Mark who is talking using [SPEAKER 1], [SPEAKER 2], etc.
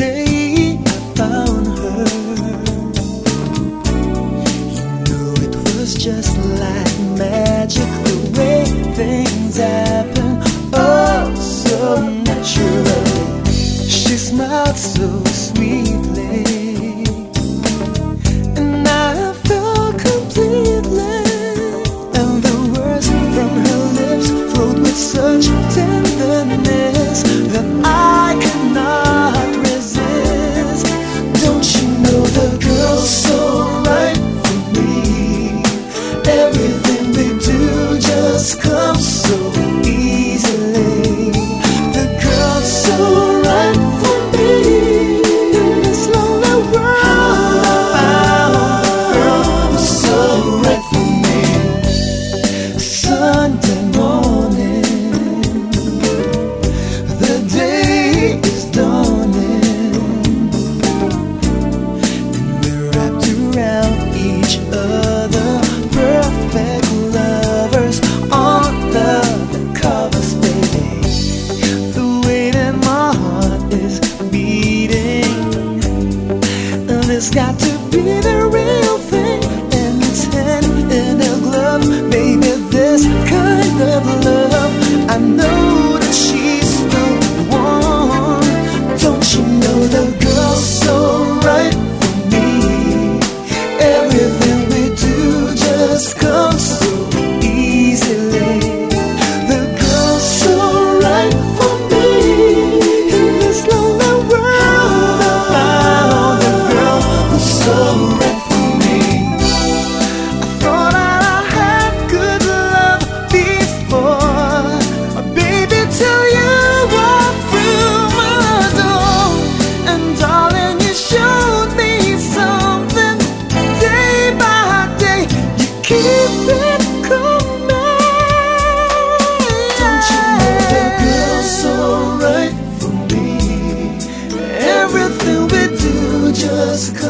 [SPEAKER 1] day I found her, you knew it was just like magic the way things happen. Oh, so naturally. She smiled so sweetly. Everything they do just comes so be the real thing. And it's in a glove. This kind of love. Jessica.